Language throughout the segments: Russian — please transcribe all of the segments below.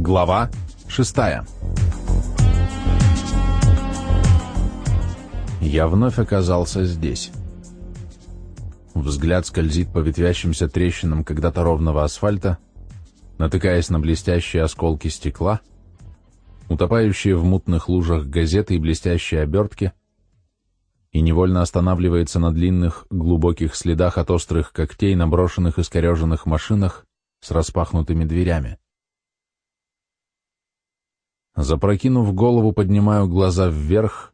Глава шестая. Я вновь оказался здесь. Взгляд скользит по ветвящимся трещинам когда-то ровного асфальта, натыкаясь на блестящие осколки стекла, утопающие в мутных лужах газеты и блестящие обертки, и невольно останавливается на длинных, глубоких следах от острых когтей на брошенных искореженных машинах с распахнутыми дверями. Запрокинув голову, поднимаю глаза вверх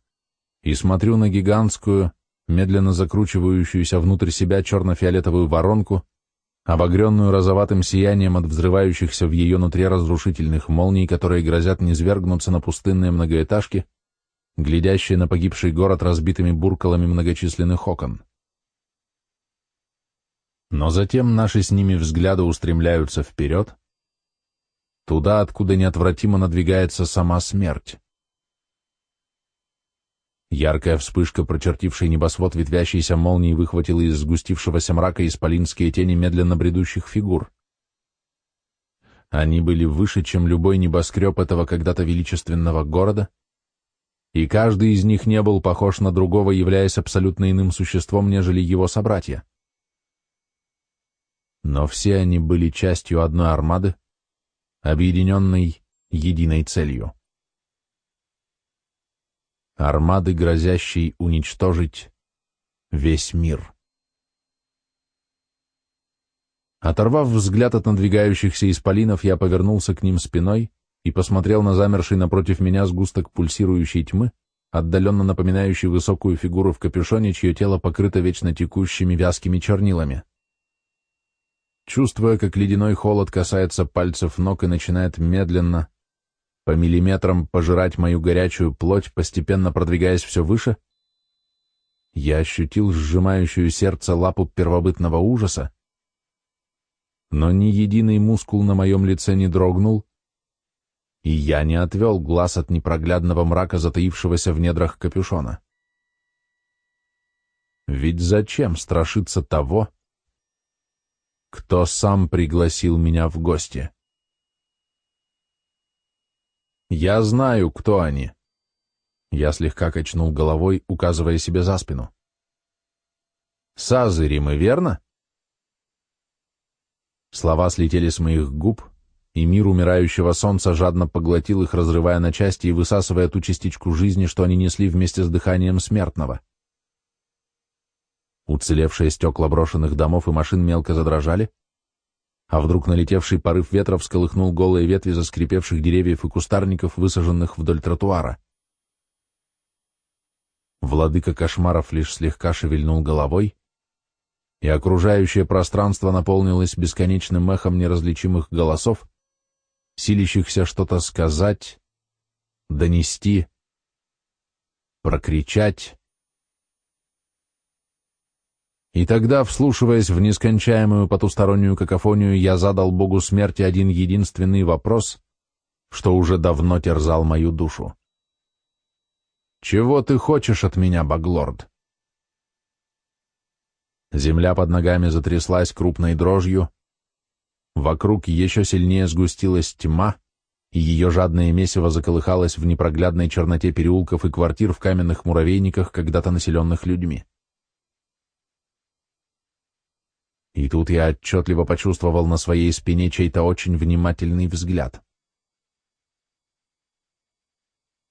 и смотрю на гигантскую, медленно закручивающуюся внутрь себя черно-фиолетовую воронку, обогренную розоватым сиянием от взрывающихся в ее нутре разрушительных молний, которые грозят низвергнуться на пустынные многоэтажки, глядящие на погибший город разбитыми буркалами многочисленных окон. Но затем наши с ними взгляды устремляются вперед, туда, откуда неотвратимо надвигается сама смерть. Яркая вспышка, прочертившая небосвод ветвящейся молнией, выхватила из сгустившегося мрака исполинские тени медленно бредущих фигур. Они были выше, чем любой небоскреб этого когда-то величественного города, и каждый из них не был похож на другого, являясь абсолютно иным существом, нежели его собратья. Но все они были частью одной армады, объединенной единой целью. Армады, грозящей уничтожить весь мир. Оторвав взгляд от надвигающихся исполинов, я повернулся к ним спиной и посмотрел на замерший напротив меня сгусток пульсирующей тьмы, отдаленно напоминающий высокую фигуру в капюшоне, чье тело покрыто вечно текущими вязкими чернилами. Чувствуя, как ледяной холод касается пальцев ног и начинает медленно, по миллиметрам пожирать мою горячую плоть, постепенно продвигаясь все выше, я ощутил сжимающую сердце лапу первобытного ужаса, но ни единый мускул на моем лице не дрогнул, и я не отвел глаз от непроглядного мрака, затаившегося в недрах капюшона. Ведь зачем страшиться того, кто сам пригласил меня в гости. Я знаю, кто они. Я слегка качнул головой, указывая себе за спину. Сазыри мы, верно? Слова слетели с моих губ, и мир умирающего солнца жадно поглотил их, разрывая на части и высасывая ту частичку жизни, что они несли вместе с дыханием смертного. Уцелевшие стекла брошенных домов и машин мелко задрожали, а вдруг налетевший порыв ветра всколыхнул голые ветви заскрипевших деревьев и кустарников, высаженных вдоль тротуара. Владыка кошмаров лишь слегка шевельнул головой, и окружающее пространство наполнилось бесконечным эхом неразличимых голосов, силящихся что-то сказать, донести, прокричать, и тогда, вслушиваясь в нескончаемую потустороннюю какофонию, я задал Богу смерти один единственный вопрос, что уже давно терзал мою душу. «Чего ты хочешь от меня, Баглорд?» Земля под ногами затряслась крупной дрожью, вокруг еще сильнее сгустилась тьма, и ее жадное месиво заколыхалось в непроглядной черноте переулков и квартир в каменных муравейниках, когда-то населенных людьми. И тут я отчетливо почувствовал на своей спине чей-то очень внимательный взгляд.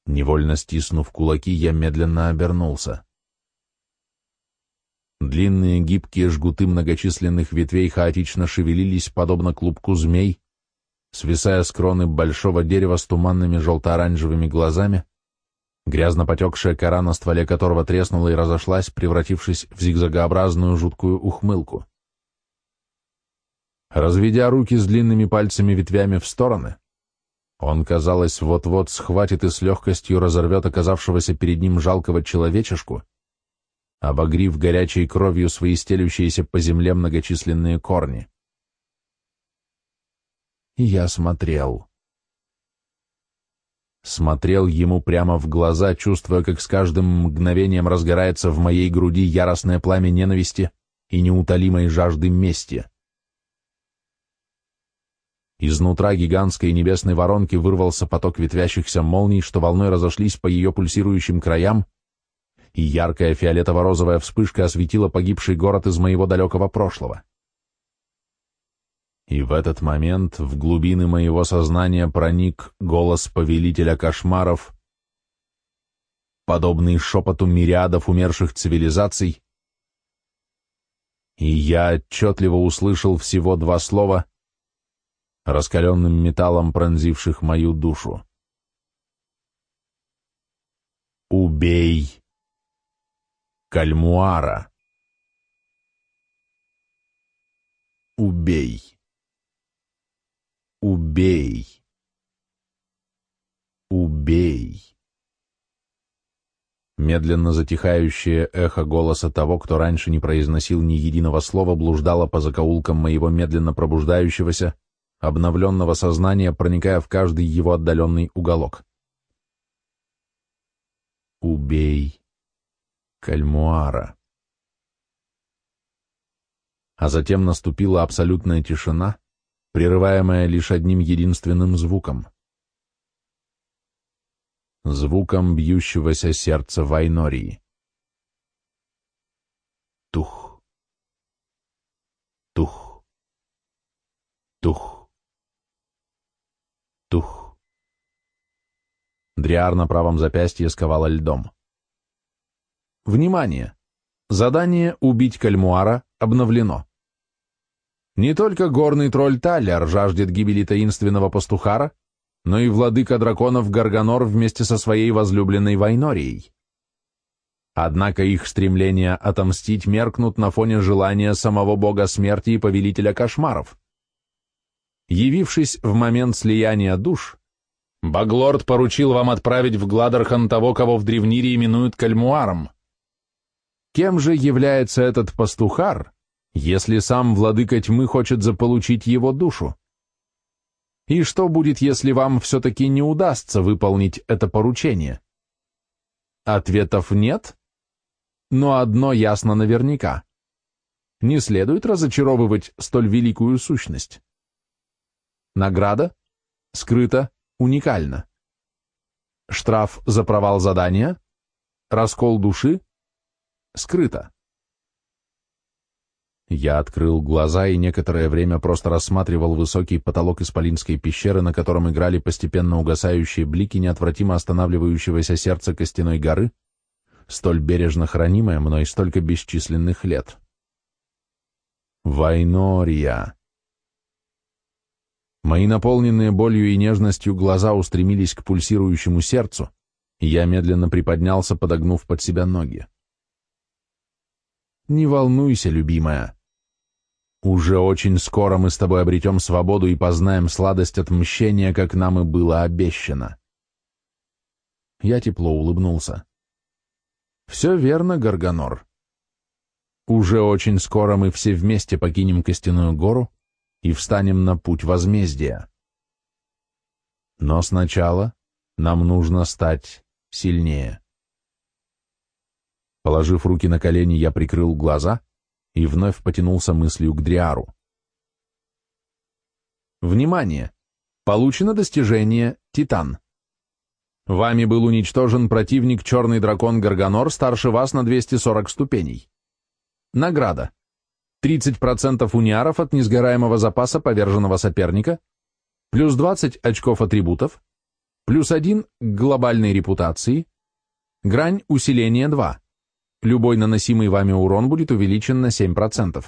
Невольно стиснув кулаки, я медленно обернулся. Длинные гибкие жгуты многочисленных ветвей хаотично шевелились, подобно клубку змей, свисая с кроны большого дерева с туманными желто-оранжевыми глазами, грязно потекшая кора, на стволе которого треснула и разошлась, превратившись в зигзагообразную жуткую ухмылку. Разведя руки с длинными пальцами ветвями в стороны, он, казалось, вот-вот схватит и с легкостью разорвет оказавшегося перед ним жалкого человечешку, обогрив горячей кровью свои стелющиеся по земле многочисленные корни. Я смотрел. Смотрел ему прямо в глаза, чувствуя, как с каждым мгновением разгорается в моей груди яростное пламя ненависти и неутолимой жажды мести. Изнутра гигантской небесной воронки вырвался поток ветвящихся молний, что волной разошлись по ее пульсирующим краям, и яркая фиолетово-розовая вспышка осветила погибший город из моего далекого прошлого. И в этот момент в глубины моего сознания проник голос повелителя кошмаров, подобный шепоту мириадов умерших цивилизаций, и я отчетливо услышал всего два слова, раскаленным металлом пронзивших мою душу. «Убей Кальмуара!» «Убей!» Убей. Убей. Медленно затихающее эхо голоса того, кто раньше не произносил ни единого слова, блуждало по закоулкам моего медленно пробуждающегося, обновленного сознания, проникая в каждый его отдаленный уголок. Убей Кальмуара. А затем наступила абсолютная тишина, прерываемая лишь одним единственным звуком. Звуком бьющегося сердца Вайнории. Тух. Тух. Тух. Тух. Дриар на правом запястье сковала льдом. Внимание! Задание «Убить Кальмуара» обновлено. Не только горный тролль Таллер жаждет гибели таинственного пастухара, но и владыка драконов Гарганор вместе со своей возлюбленной Вайнорией. Однако их стремления отомстить меркнут на фоне желания самого бога смерти и повелителя кошмаров. Явившись в момент слияния душ, Баглорд поручил вам отправить в Гладархан того, кого в Древнире именуют Кальмуаром. Кем же является этот пастухар, если сам владыка тьмы хочет заполучить его душу? И что будет, если вам все-таки не удастся выполнить это поручение? Ответов нет? Но одно ясно наверняка. Не следует разочаровывать столь великую сущность. Награда скрыта, уникальна. Штраф за провал задания, раскол души, скрыто. Я открыл глаза и некоторое время просто рассматривал высокий потолок исполинской пещеры, на котором играли постепенно угасающие блики неотвратимо останавливающегося сердца костяной горы, столь бережно хранимое мной столько бесчисленных лет. Вайнория. Мои наполненные болью и нежностью глаза устремились к пульсирующему сердцу, и я медленно приподнялся, подогнув под себя ноги. Не волнуйся, любимая. Уже очень скоро мы с тобой обретем свободу и познаем сладость отмщения, как нам и было обещано. Я тепло улыбнулся. Все верно, Гарганор. Уже очень скоро мы все вместе покинем Костяную гору и встанем на путь возмездия. Но сначала нам нужно стать сильнее. Положив руки на колени, я прикрыл глаза и вновь потянулся мыслью к Дриару. Внимание! Получено достижение «Титан». Вами был уничтожен противник Черный Дракон Гарганор старше вас на 240 ступеней. Награда. 30% униаров от несгораемого запаса поверженного соперника, плюс 20 очков атрибутов, плюс 1 к глобальной репутации, грань усиления 2 любой наносимый вами урон будет увеличен на 7%.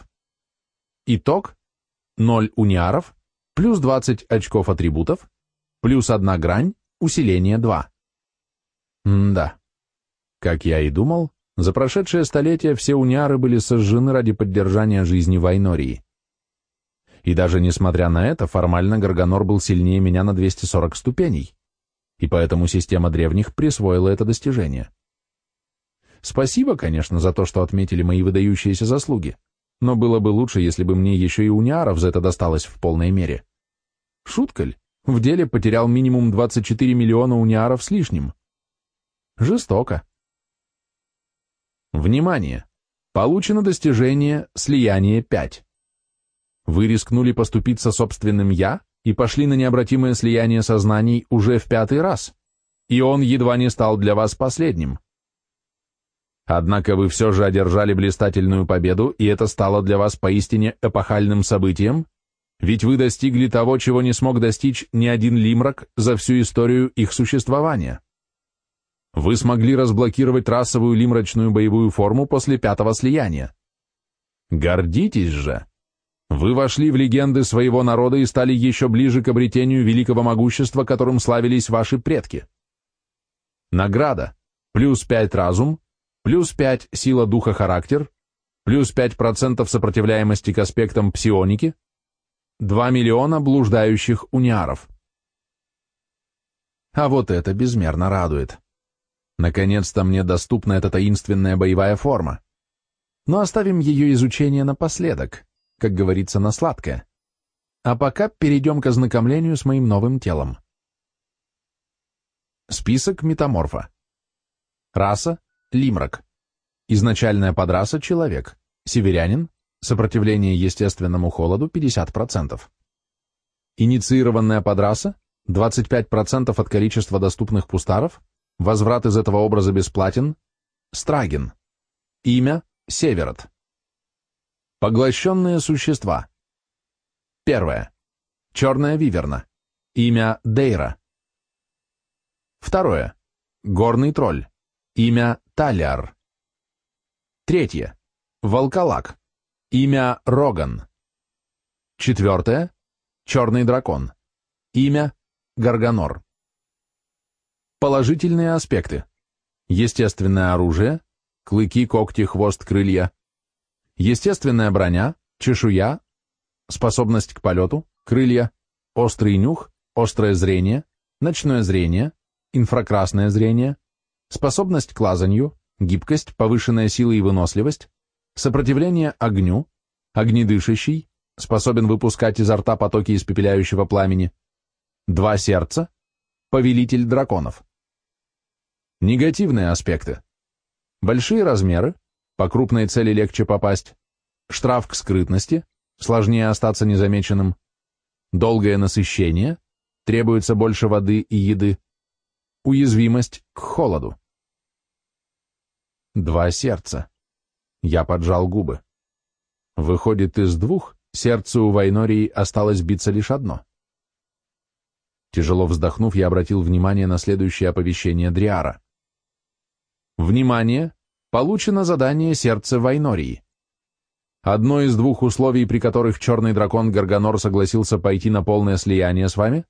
Итог – 0 униаров, плюс 20 очков атрибутов, плюс 1 грань, усиление 2. М-да. Как я и думал, за прошедшее столетие все униары были сожжены ради поддержания жизни Вайнории. И даже несмотря на это, формально Гарганор был сильнее меня на 240 ступеней, и поэтому система древних присвоила это достижение. Спасибо, конечно, за то, что отметили мои выдающиеся заслуги, но было бы лучше, если бы мне еще и униаров за это досталось в полной мере. Шутка ли? В деле потерял минимум 24 миллиона униаров с лишним. Жестоко. Внимание! Получено достижение «Слияние 5». Вы рискнули поступиться собственным «я» и пошли на необратимое слияние сознаний уже в пятый раз, и он едва не стал для вас последним. Однако вы все же одержали блистательную победу, и это стало для вас поистине эпохальным событием, ведь вы достигли того, чего не смог достичь ни один лимрак за всю историю их существования. Вы смогли разблокировать расовую лимрачную боевую форму после пятого слияния. Гордитесь же! Вы вошли в легенды своего народа и стали еще ближе к обретению великого могущества, которым славились ваши предки. Награда. Плюс 5 разум, плюс 5 сила духа характер, плюс 5% сопротивляемости к аспектам псионики, 2 миллиона блуждающих униаров. А вот это безмерно радует. Наконец-то мне доступна эта таинственная боевая форма. Но оставим ее изучение напоследок, как говорится, на сладкое. А пока перейдем к ознакомлению с моим новым телом. Список метаморфа. Раса – лимрак. Изначальная подраса – человек. Северянин. Сопротивление естественному холоду – 50%. Инициированная подраса – 25% от количества доступных пустаров. Возврат из этого образа бесплатен. Страген. Имя – Северот. Поглощенные существа. Первое. Черная виверна. Имя Дейра. Второе. Горный тролль. Имя Талиар. Третье. Волколак. Имя Роган. Четвертое. Черный дракон. Имя Гарганор. Положительные аспекты. Естественное оружие. Клыки, когти, хвост, крылья естественная броня, чешуя, способность к полету, крылья, острый нюх, острое зрение, ночное зрение, инфракрасное зрение, способность к лазанью, гибкость, повышенная сила и выносливость, сопротивление огню, огнедышащий, способен выпускать изо рта потоки испепеляющего пламени, два сердца, повелитель драконов. Негативные аспекты. Большие размеры, по крупной цели легче попасть, штраф к скрытности, сложнее остаться незамеченным, долгое насыщение, требуется больше воды и еды, уязвимость к холоду. Два сердца. Я поджал губы. Выходит, из двух сердцу у Вайнории осталось биться лишь одно. Тяжело вздохнув, я обратил внимание на следующее оповещение Дриара. Внимание! Получено задание сердце Вайнории. Одно из двух условий, при которых черный дракон Гарганор согласился пойти на полное слияние с вами,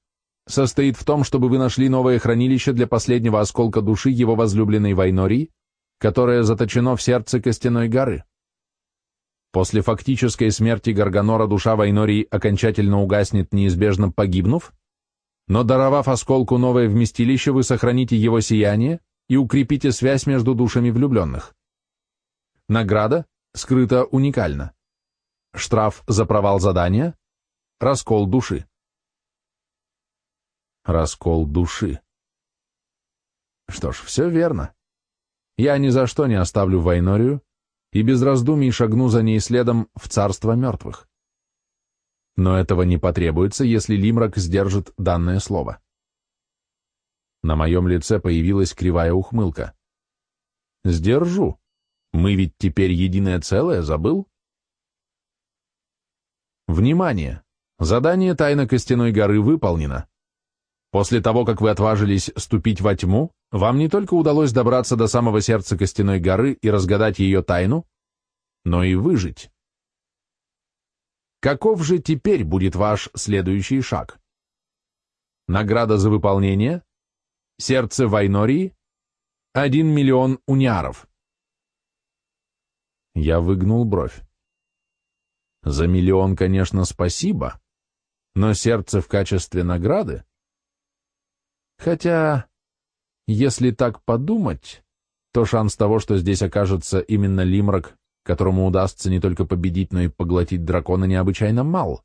состоит в том, чтобы вы нашли новое хранилище для последнего осколка души его возлюбленной Вайнории, которое заточено в сердце Костяной горы. После фактической смерти Гарганора душа Вайнории окончательно угаснет, неизбежно погибнув, но даровав осколку новое вместилище, вы сохраните его сияние и укрепите связь между душами влюбленных. Награда скрыта уникально. Штраф за провал задания – раскол души. Раскол души. Что ж, все верно. Я ни за что не оставлю Вайнорию и без раздумий шагну за ней следом в царство мертвых. Но этого не потребуется, если Лимрак сдержит данное слово. На моем лице появилась кривая ухмылка. «Сдержу. Мы ведь теперь единое целое, забыл?» Внимание! Задание «Тайна Костяной горы» выполнено. После того, как вы отважились ступить во тьму, вам не только удалось добраться до самого сердца Костяной горы и разгадать ее тайну, но и выжить. Каков же теперь будет ваш следующий шаг? Награда за выполнение Сердце Вайнории — один миллион униаров. Я выгнул бровь. За миллион, конечно, спасибо, но сердце в качестве награды? Хотя, если так подумать, то шанс того, что здесь окажется именно Лимрак, которому удастся не только победить, но и поглотить дракона, необычайно мал.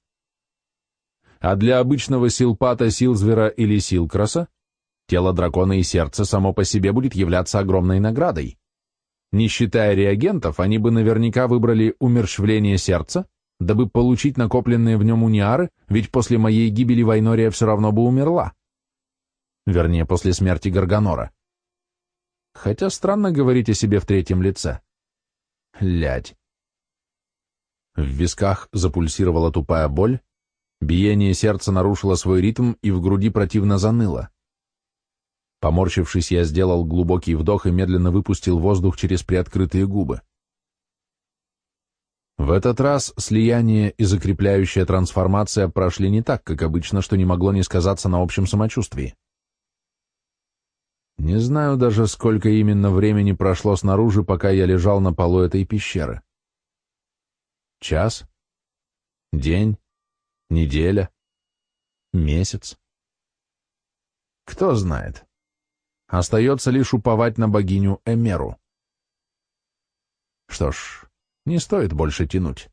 А для обычного силпата, силзвера или силкраса Тело дракона и сердце само по себе будет являться огромной наградой. Не считая реагентов, они бы наверняка выбрали умерщвление сердца, дабы получить накопленные в нем униары, ведь после моей гибели Вайнория все равно бы умерла. Вернее, после смерти Гарганора. Хотя странно говорить о себе в третьем лице. Лядь. В висках запульсировала тупая боль, биение сердца нарушило свой ритм и в груди противно заныло. Поморщившись, я сделал глубокий вдох и медленно выпустил воздух через приоткрытые губы. В этот раз слияние и закрепляющая трансформация прошли не так, как обычно, что не могло не сказаться на общем самочувствии. Не знаю даже, сколько именно времени прошло снаружи, пока я лежал на полу этой пещеры. Час? День? Неделя? Месяц? Кто знает. Остается лишь уповать на богиню Эмеру. Что ж, не стоит больше тянуть.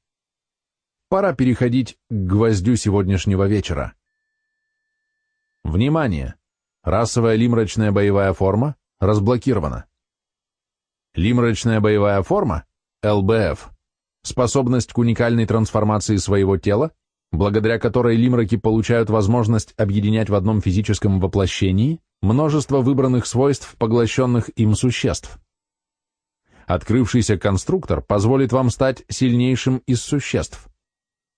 Пора переходить к гвоздю сегодняшнего вечера. Внимание! Расовая лимрачная боевая форма разблокирована. Лимрачная боевая форма, ЛБФ, способность к уникальной трансформации своего тела, благодаря которой лимраки получают возможность объединять в одном физическом воплощении множество выбранных свойств поглощенных им существ. Открывшийся конструктор позволит вам стать сильнейшим из существ.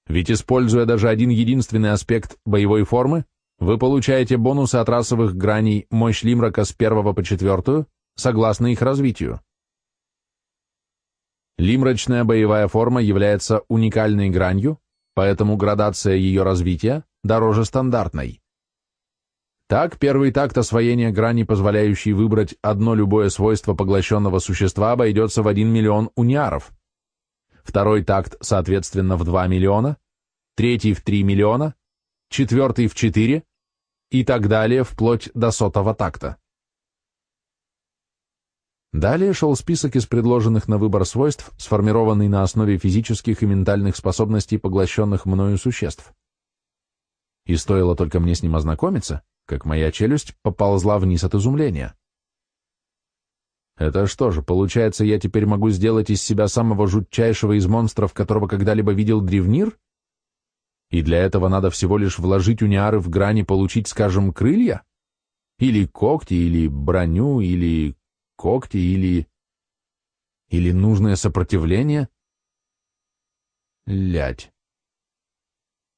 Ведь используя даже один единственный аспект боевой формы, вы получаете бонусы от расовых граней мощь Лимрака с первого по четвертую, согласно их развитию. Лимрачная боевая форма является уникальной гранью, поэтому градация ее развития дороже стандартной. Так, первый такт освоения грани, позволяющий выбрать одно любое свойство поглощенного существа, обойдется в 1 миллион униаров. Второй такт, соответственно, в 2 миллиона, третий в 3 миллиона, четвертый в 4 и так далее, вплоть до сотого такта. Далее шел список из предложенных на выбор свойств, сформированный на основе физических и ментальных способностей поглощенных мною существ. И стоило только мне с ним ознакомиться, как моя челюсть поползла вниз от изумления. Это что же, получается, я теперь могу сделать из себя самого жутчайшего из монстров, которого когда-либо видел древнир? И для этого надо всего лишь вложить униары в грани получить, скажем, крылья? Или когти, или броню, или когти, или... Или нужное сопротивление? Лять.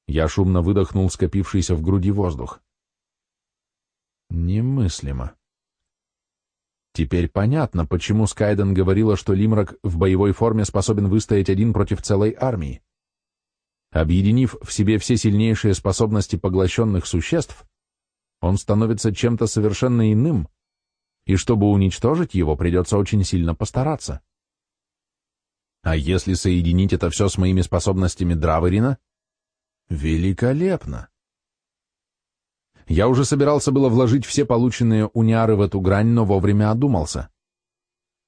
Я шумно выдохнул скопившийся в груди воздух. Немыслимо. Теперь понятно, почему Скайден говорила, что Лимрак в боевой форме способен выстоять один против целой армии. Объединив в себе все сильнейшие способности поглощенных существ, он становится чем-то совершенно иным, и чтобы уничтожить его, придется очень сильно постараться. А если соединить это все с моими способностями Драверина? Великолепно! Я уже собирался было вложить все полученные униары в эту грань, но вовремя одумался.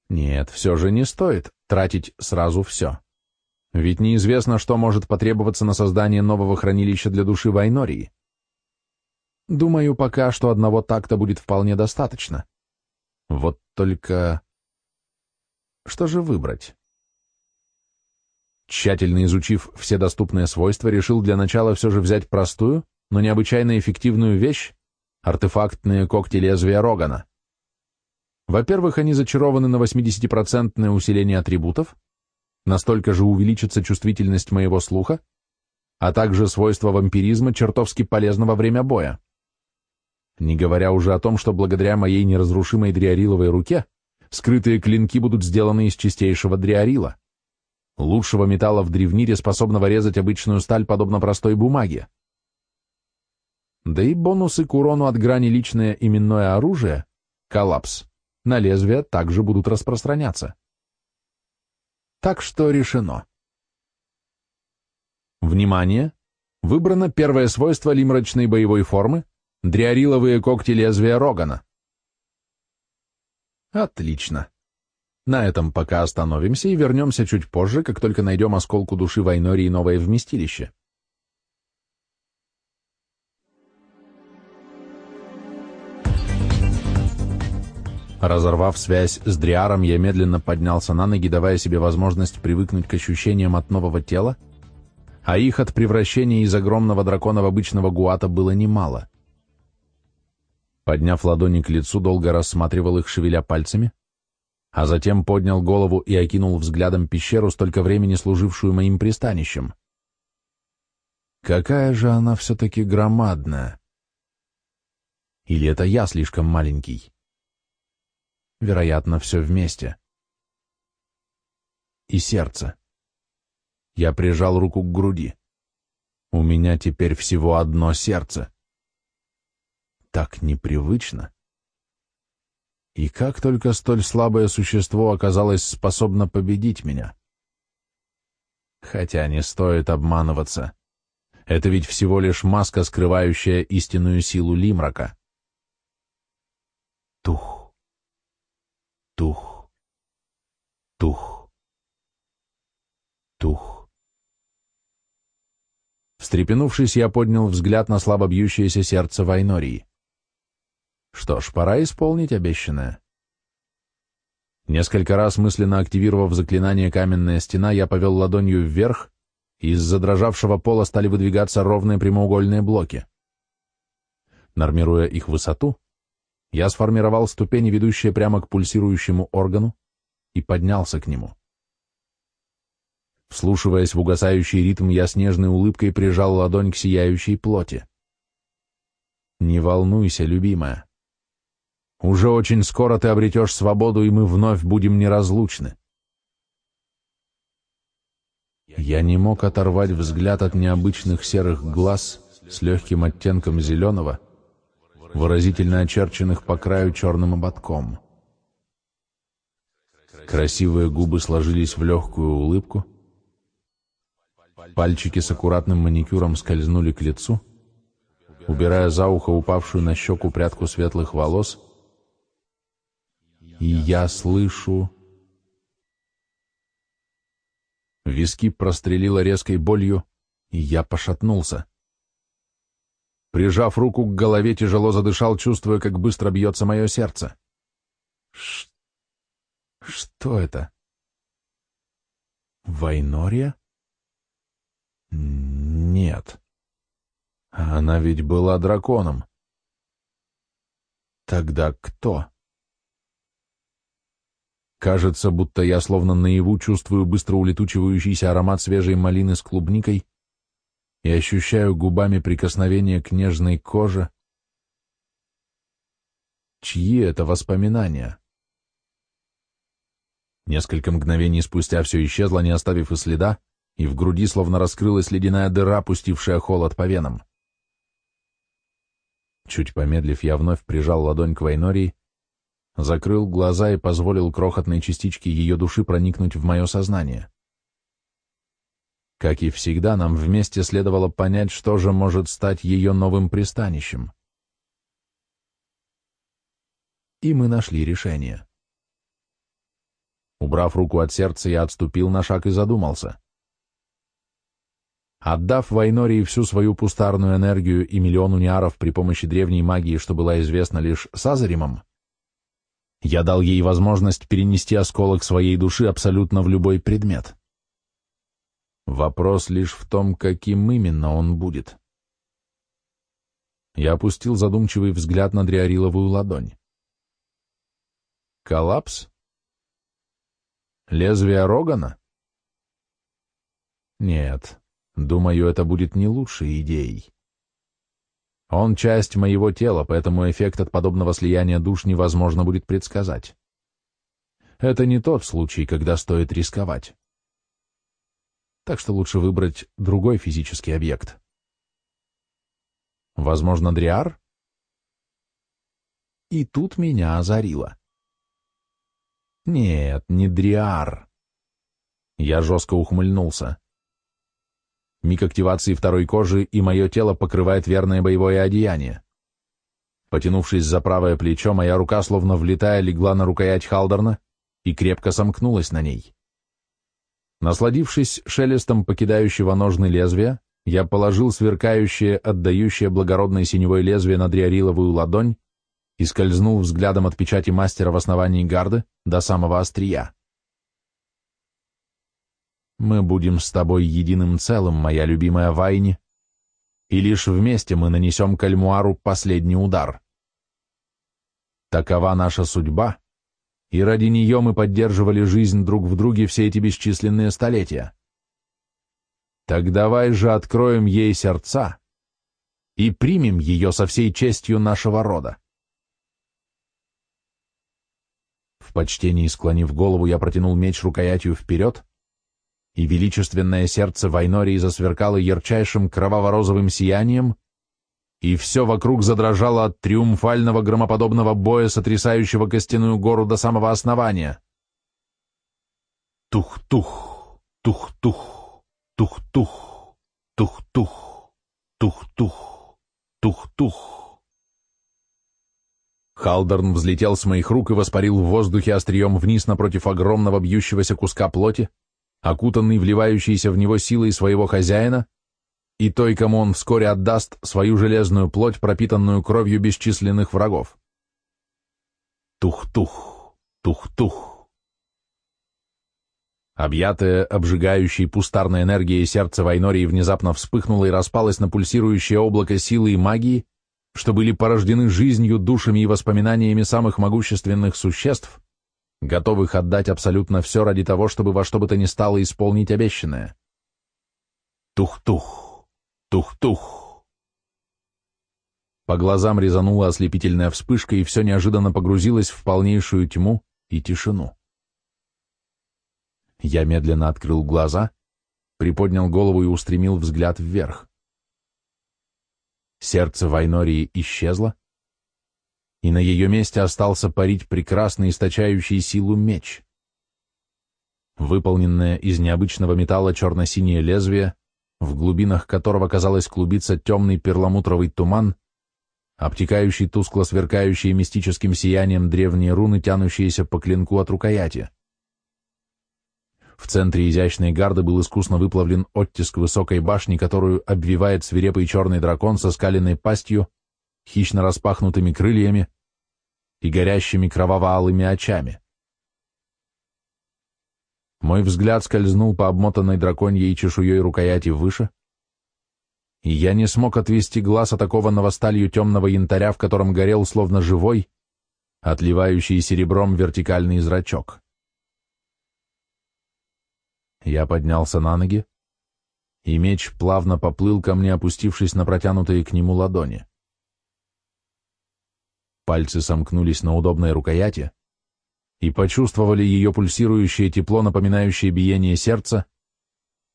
Нет, все же не стоит тратить сразу все. Ведь неизвестно, что может потребоваться на создание нового хранилища для души Вайнории. Думаю, пока что одного такта будет вполне достаточно. Вот только... Что же выбрать? Тщательно изучив все доступные свойства, решил для начала все же взять простую, но необычайно эффективную вещь — артефактные когти лезвия Рогана. Во-первых, они зачарованы на 80% усиление атрибутов, настолько же увеличится чувствительность моего слуха, а также свойства вампиризма чертовски полезно во время боя. Не говоря уже о том, что благодаря моей неразрушимой дриариловой руке скрытые клинки будут сделаны из чистейшего дриарила, лучшего металла в древнире, способного резать обычную сталь подобно простой бумаге. Да и бонусы к урону от грани личное именное оружие, коллапс, на лезвие также будут распространяться. Так что решено. Внимание! Выбрано первое свойство лимрачной боевой формы — дриариловые когти лезвия Рогана. Отлично. На этом пока остановимся и вернемся чуть позже, как только найдем осколку души Вайнории новое вместилище. Разорвав связь с Дриаром, я медленно поднялся на ноги, давая себе возможность привыкнуть к ощущениям от нового тела, а их от превращения из огромного дракона в обычного гуата было немало. Подняв ладони к лицу, долго рассматривал их, шевеля пальцами, а затем поднял голову и окинул взглядом пещеру, столько времени служившую моим пристанищем. Какая же она все-таки громадная! Или это я слишком маленький? Вероятно, все вместе. И сердце. Я прижал руку к груди. У меня теперь всего одно сердце. Так непривычно. И как только столь слабое существо оказалось способно победить меня? Хотя не стоит обманываться. Это ведь всего лишь маска, скрывающая истинную силу Лимрака. Тух. Тух. Тух. Тух. Встрепенувшись, я поднял взгляд на слабо бьющееся сердце Вайнории. Что ж, пора исполнить обещанное. Несколько раз мысленно активировав заклинание «Каменная стена», я повел ладонью вверх, и из задрожавшего пола стали выдвигаться ровные прямоугольные блоки. Нормируя их высоту, я сформировал ступени, ведущие прямо к пульсирующему органу, и поднялся к нему. Вслушиваясь в угасающий ритм, я с нежной улыбкой прижал ладонь к сияющей плоти. «Не волнуйся, любимая. Уже очень скоро ты обретешь свободу, и мы вновь будем неразлучны. Я не мог оторвать взгляд от необычных серых глаз с легким оттенком зеленого, выразительно очерченных по краю черным ободком. Красивые губы сложились в легкую улыбку, пальчики с аккуратным маникюром скользнули к лицу, убирая за ухо упавшую на щеку прядку светлых волос, и я слышу Виски прострелило резкой болью, и я пошатнулся. Прижав руку к голове, тяжело задышал, чувствуя, как быстро бьется мое сердце. Ш... Что это? Вайнория? Нет. Она ведь была драконом. Тогда кто? Кажется, будто я словно наяву чувствую быстро улетучивающийся аромат свежей малины с клубникой и ощущаю губами прикосновение к нежной коже. Чьи это воспоминания? Несколько мгновений спустя все исчезло, не оставив и следа, и в груди словно раскрылась ледяная дыра, пустившая холод по венам. Чуть помедлив, я вновь прижал ладонь к Вайнории закрыл глаза и позволил крохотной частичке ее души проникнуть в мое сознание. Как и всегда, нам вместе следовало понять, что же может стать ее новым пристанищем. И мы нашли решение. Убрав руку от сердца, я отступил на шаг и задумался. Отдав Вайнории всю свою пустарную энергию и миллион униаров при помощи древней магии, что была известна лишь Сазаримам, я дал ей возможность перенести осколок своей души абсолютно в любой предмет. Вопрос лишь в том, каким именно он будет. Я опустил задумчивый взгляд на дриариловую ладонь. Коллапс? Лезвие Рогана? Нет, думаю, это будет не лучшей идеей. Он часть моего тела, поэтому эффект от подобного слияния душ невозможно будет предсказать. Это не тот случай, когда стоит рисковать. Так что лучше выбрать другой физический объект. Возможно, Дриар? И тут меня озарило. Нет, не Дриар. Я жестко ухмыльнулся. Миг активации второй кожи, и мое тело покрывает верное боевое одеяние. Потянувшись за правое плечо, моя рука, словно влетая, легла на рукоять Халдерна и крепко сомкнулась на ней. Насладившись шелестом покидающего ножны лезвия, я положил сверкающее, отдающее благородное синевое лезвие на дриариловую ладонь и скользнул взглядом от печати мастера в основании гарды до самого острия. Мы будем с тобой единым целым, моя любимая Вайни, и лишь вместе мы нанесем Кальмуару последний удар. Такова наша судьба, и ради нее мы поддерживали жизнь друг в друге все эти бесчисленные столетия. Так давай же откроем ей сердца и примем ее со всей честью нашего рода. В почтении склонив голову, я протянул меч рукоятью вперед, и величественное сердце Вайнории засверкало ярчайшим кроваво-розовым сиянием, и все вокруг задрожало от триумфального громоподобного боя, сотрясающего костяную гору до самого основания. Тух-тух, тух-тух, тух-тух, тух-тух, тух-тух, тух-тух. Халдерн взлетел с моих рук и воспарил в воздухе острием вниз напротив огромного бьющегося куска плоти, окутанный вливающейся в него силой своего хозяина, и той, кому он вскоре отдаст свою железную плоть, пропитанную кровью бесчисленных врагов. Тух-тух, тух-тух. Объятое, обжигающей пустарной энергией сердце Вайнории внезапно вспыхнуло и распалось на пульсирующее облако силы и магии, что были порождены жизнью, душами и воспоминаниями самых могущественных существ, готовых отдать абсолютно все ради того, чтобы во что бы то ни стало исполнить обещанное. Тух-тух. Тух-тух. По глазам резанула ослепительная вспышка, и все неожиданно погрузилось в полнейшую тьму и тишину. Я медленно открыл глаза, приподнял голову и устремил взгляд вверх. Сердце Вайнории исчезло, и на ее месте остался парить прекрасный источающий силу меч. Выполненное из необычного металла черно-синее лезвие в глубинах которого, казалось, клубится темный перламутровый туман, обтекающий тускло сверкающие мистическим сиянием древние руны, тянущиеся по клинку от рукояти. В центре изящной гарды был искусно выплавлен оттиск высокой башни, которую обвивает свирепый черный дракон со скаленной пастью, хищно распахнутыми крыльями и горящими кроваво-алыми очами. Мой взгляд скользнул по обмотанной драконьей чешуей рукояти выше, и я не смог отвести глаз от такого новосталью темного янтаря, в котором горел словно живой, отливающий серебром вертикальный зрачок. Я поднялся на ноги, и меч плавно поплыл ко мне, опустившись на протянутые к нему ладони. Пальцы сомкнулись на удобной рукояти, и почувствовали ее пульсирующее тепло, напоминающее биение сердца,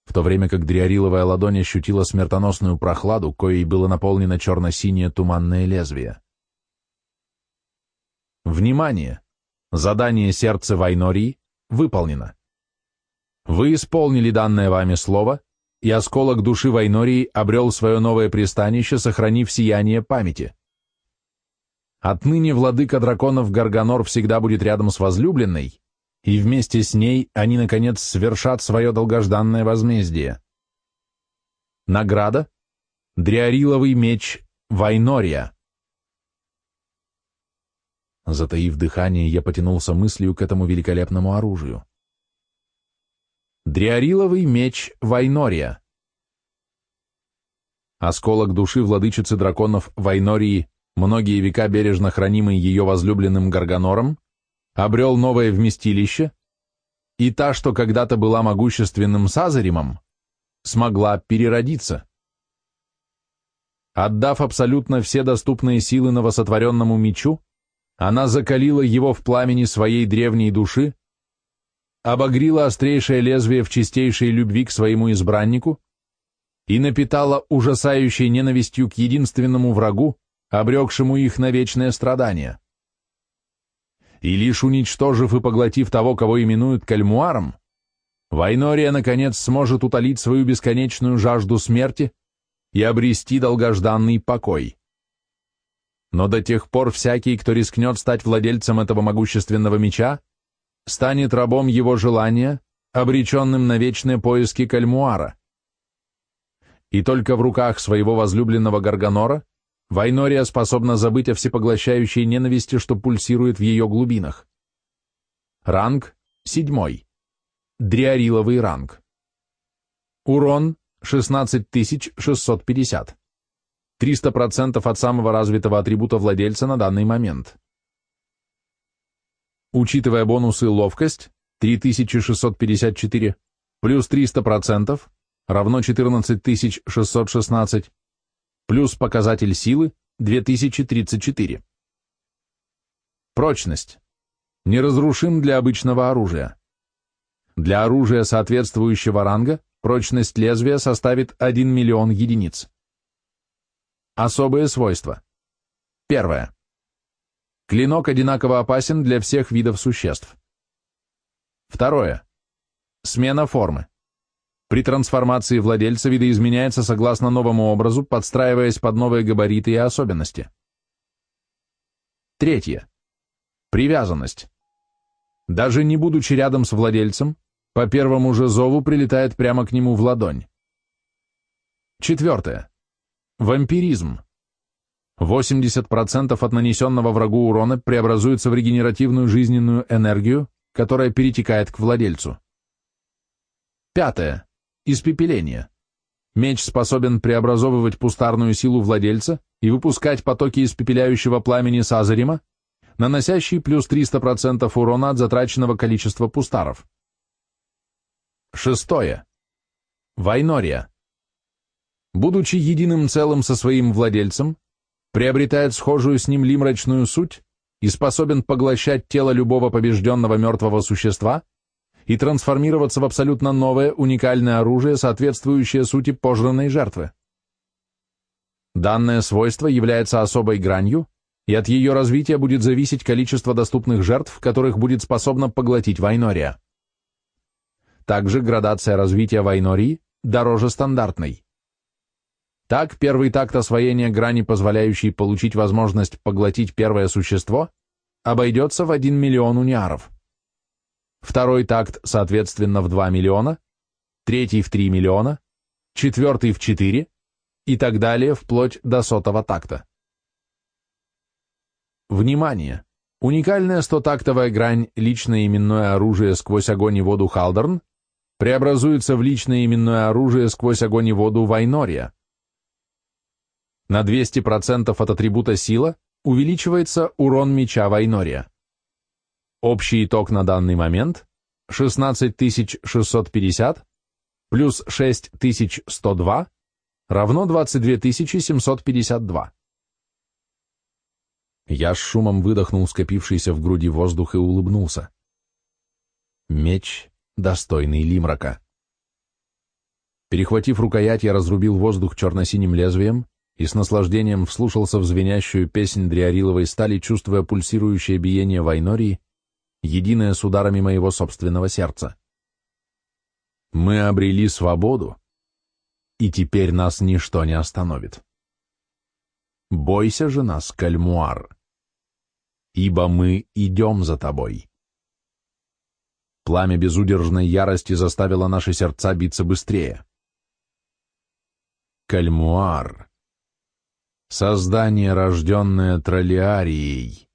в то время как дриариловая ладонь ощутила смертоносную прохладу, коей было наполнено черно-синее туманное лезвие. Внимание! Задание сердца Вайнории выполнено. Вы исполнили данное вами слово, и осколок души Вайнории обрел свое новое пристанище, сохранив сияние памяти. Отныне владыка драконов Гарганор всегда будет рядом с возлюбленной, и вместе с ней они, наконец, свершат свое долгожданное возмездие. Награда — Дриариловый меч Вайнория. Затаив дыхание, я потянулся мыслью к этому великолепному оружию. Дриариловый меч Вайнория. Осколок души владычицы драконов Вайнории многие века бережно хранимый ее возлюбленным Гарганором, обрел новое вместилище, и та, что когда-то была могущественным Сазаримом, смогла переродиться. Отдав абсолютно все доступные силы новосотворенному мечу, она закалила его в пламени своей древней души, обогрила острейшее лезвие в чистейшей любви к своему избраннику и напитала ужасающей ненавистью к единственному врагу, обрекшему их на вечное страдание. И лишь уничтожив и поглотив того, кого именуют кальмуаром, Вайнория, наконец, сможет утолить свою бесконечную жажду смерти и обрести долгожданный покой. Но до тех пор всякий, кто рискнет стать владельцем этого могущественного меча, станет рабом его желания, обреченным на вечные поиски кальмуара. И только в руках своего возлюбленного Гарганора Вайнория способна забыть о всепоглощающей ненависти, что пульсирует в ее глубинах. Ранг седьмой. Дриариловый ранг. Урон 16650. 300% от самого развитого атрибута владельца на данный момент. Учитывая бонусы ловкость, 3654, плюс 300%, равно 14616, плюс показатель силы, 2034. Прочность. Неразрушим для обычного оружия. Для оружия соответствующего ранга прочность лезвия составит 1 миллион единиц. Особые свойства. Первое. Клинок одинаково опасен для всех видов существ. Второе. Смена формы. При трансформации владельца видоизменяется согласно новому образу, подстраиваясь под новые габариты и особенности. Третье. Привязанность. Даже не будучи рядом с владельцем, по первому же зову прилетает прямо к нему в ладонь. Четвертое. Вампиризм. 80% от нанесенного врагу урона преобразуется в регенеративную жизненную энергию, которая перетекает к владельцу. Пятое. Испепеление. Меч способен преобразовывать пустарную силу владельца и выпускать потоки испепеляющего пламени Сазарима, наносящий плюс 300% урона от затраченного количества пустаров. Шестое. Вайнория. Будучи единым целым со своим владельцем, приобретает схожую с ним лимрачную суть и способен поглощать тело любого побежденного мертвого существа и трансформироваться в абсолютно новое уникальное оружие, соответствующее сути пожранной жертвы. Данное свойство является особой гранью, и от ее развития будет зависеть количество доступных жертв, которых будет способна поглотить Вайнория. Также градация развития Вайнории дороже стандартной. Так, первый такт освоения грани, позволяющий получить возможность поглотить первое существо, обойдется в 1 миллион униаров. Второй такт, соответственно, в 2 миллиона, третий в 3 миллиона, четвертый в 4 и так далее, вплоть до сотого такта. Внимание! Уникальная стотактовая грань «Личное именное оружие сквозь огонь и воду Халдерн» преобразуется в личное именное оружие сквозь огонь и воду Вайнория. На 200% от атрибута сила увеличивается урон меча Вайнория. Общий итог на данный момент 16650 плюс 6102 равно 22752. Я с шумом выдохнул скопившийся в груди воздух и улыбнулся. Меч, достойный Лимрака. Перехватив рукоять, я разрубил воздух черно-синим лезвием и с наслаждением вслушался в звенящую песнь дриариловой стали, чувствуя пульсирующее биение Вайнории, единое с ударами моего собственного сердца. Мы обрели свободу, и теперь нас ничто не остановит. Бойся же нас, Кальмуар, ибо мы идем за тобой. Пламя безудержной ярости заставило наши сердца биться быстрее. Кальмуар. Создание, рожденное троллиарией.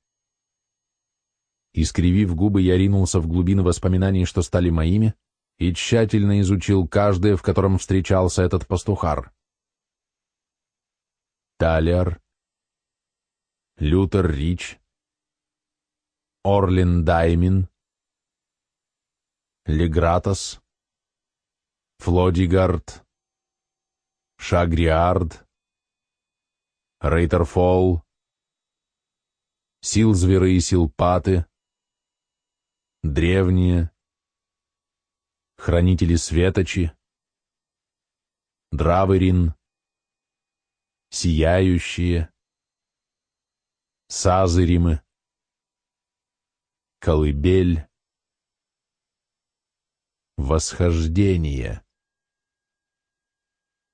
Искривив губы, я ринулся в глубины воспоминаний, что стали моими, и тщательно изучил каждое, в котором встречался этот пастухар. Талиар, Лютер Рич, Орлин Даймин, Легратос, Флодигард, Шагриард, Рейтерфолл, Силзверы и Силпаты, Древние, Хранители Светочи, Драверин, Сияющие, Сазыримы, Колыбель, Восхождение.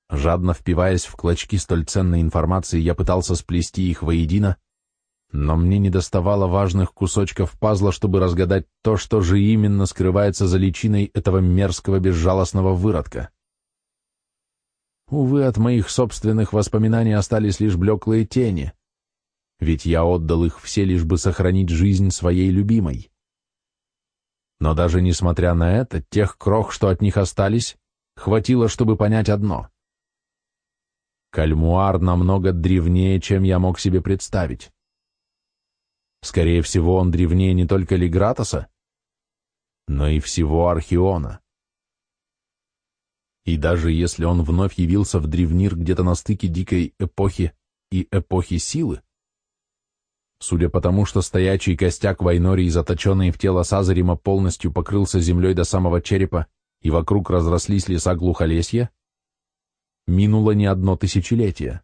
Жадно впиваясь в клочки столь ценной информации, я пытался сплести их воедино, но мне не доставало важных кусочков пазла, чтобы разгадать то, что же именно скрывается за личиной этого мерзкого безжалостного выродка. Увы, от моих собственных воспоминаний остались лишь блеклые тени, ведь я отдал их все, лишь бы сохранить жизнь своей любимой. Но даже несмотря на это, тех крох, что от них остались, хватило, чтобы понять одно. Кальмуар намного древнее, чем я мог себе представить. Скорее всего, он древнее не только Лигратоса, но и всего Архиона. И даже если он вновь явился в древнир где-то на стыке дикой эпохи и эпохи силы, судя по тому, что стоячий костяк Вайнории, заточенный в тело Сазарима, полностью покрылся землей до самого черепа, и вокруг разрослись леса глухолесья, минуло не одно тысячелетие.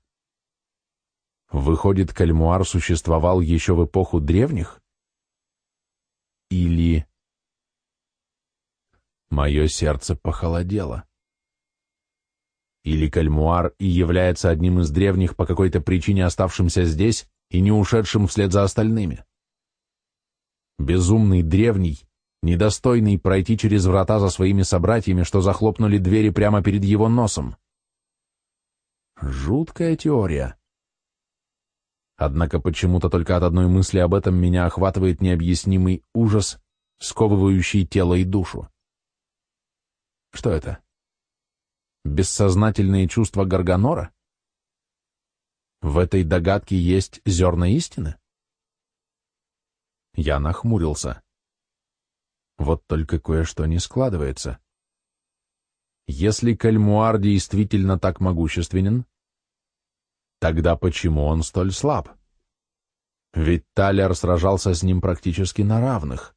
Выходит, кальмуар существовал еще в эпоху древних? Или... Мое сердце похолодело. Или кальмуар и является одним из древних по какой-то причине оставшимся здесь и не ушедшим вслед за остальными. Безумный древний, недостойный пройти через врата за своими собратьями, что захлопнули двери прямо перед его носом. Жуткая теория. Однако почему-то только от одной мысли об этом меня охватывает необъяснимый ужас, сковывающий тело и душу. Что это? Бессознательные чувства Гарганора? В этой догадке есть зерна истины? Я нахмурился. Вот только кое-что не складывается. Если Кальмуар действительно так могущественен, тогда почему он столь слаб? Ведь Талер сражался с ним практически на равных.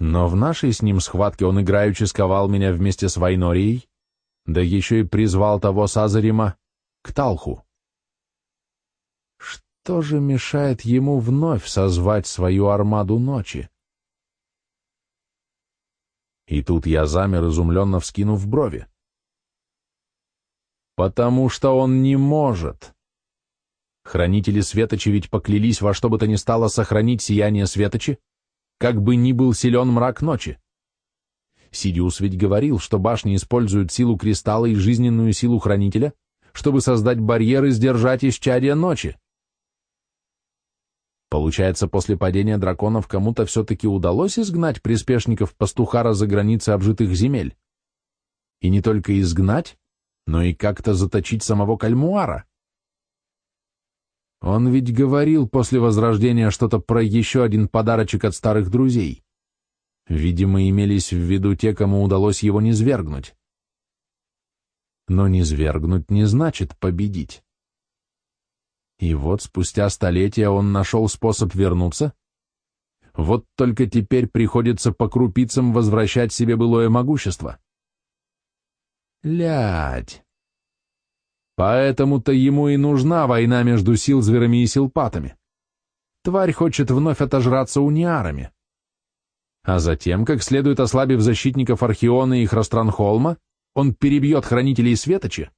Но в нашей с ним схватке он играючи сковал меня вместе с Вайнорией, да еще и призвал того Сазарима к Талху. Что же мешает ему вновь созвать свою армаду ночи? И тут я замер, изумленно вскинув брови. Потому что он не может. Хранители Светочи ведь поклялись во что бы то ни стало сохранить сияние Светочи, как бы ни был силен мрак ночи. Сидиус ведь говорил, что башни используют силу кристалла и жизненную силу хранителя, чтобы создать барьеры и сдержать исчадие ночи. Получается, после падения драконов кому-то все-таки удалось изгнать приспешников пастухара за границы обжитых земель. И не только изгнать, но и как-то заточить самого Кальмуара. Он ведь говорил после Возрождения что-то про еще один подарочек от старых друзей. Видимо, имелись в виду те, кому удалось его низвергнуть. Но низвергнуть не значит победить. И вот спустя столетия он нашел способ вернуться. Вот только теперь приходится по крупицам возвращать себе былое могущество. Лядь. Поэтому-то ему и нужна война между силзверами и силпатами. Тварь хочет вновь отожраться униарами. А затем, как следует ослабив защитников Архиона и Храстранхолма, он перебьет хранителей Светочи,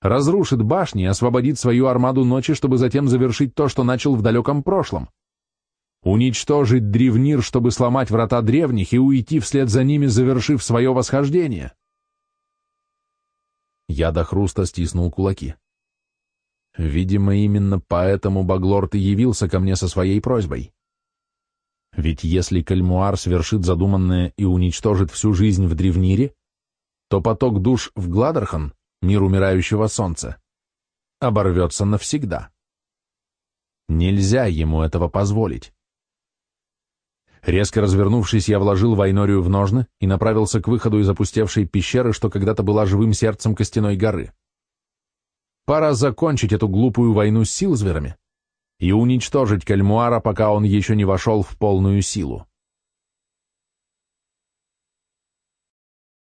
разрушит башни и освободит свою армаду ночи, чтобы затем завершить то, что начал в далеком прошлом. Уничтожить древнир, чтобы сломать врата древних и уйти вслед за ними, завершив свое восхождение. Я до хруста стиснул кулаки. Видимо, именно поэтому Баглорд и явился ко мне со своей просьбой. Ведь если Кальмуар свершит задуманное и уничтожит всю жизнь в Древнире, то поток душ в Гладерхан мир умирающего солнца, оборвется навсегда. Нельзя ему этого позволить. Резко развернувшись, я вложил Вайнорию в ножны и направился к выходу из опустевшей пещеры, что когда-то была живым сердцем костяной горы. Пора закончить эту глупую войну с силзверами и уничтожить Кальмуара, пока он еще не вошел в полную силу.